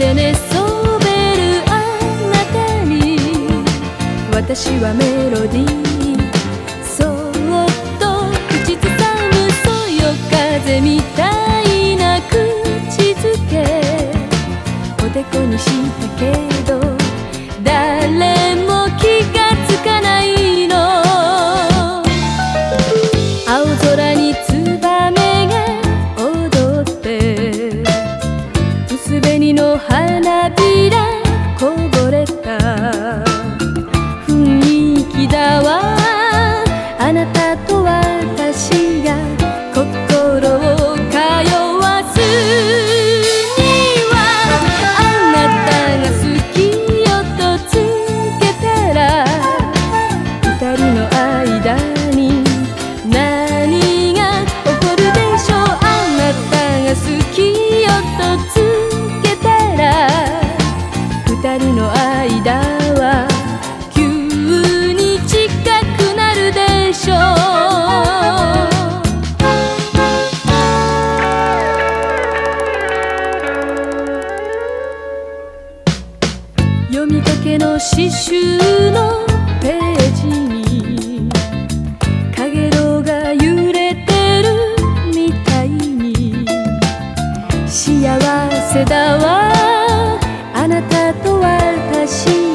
で寝そべるあなたに。私はメロディー。そっと口ずさむそよ風みたい花びらこぼれた。雰囲気だわ。あなたと私が刺繍のページに。陽炎が揺れてるみたいに。幸せだわ。あなたと私。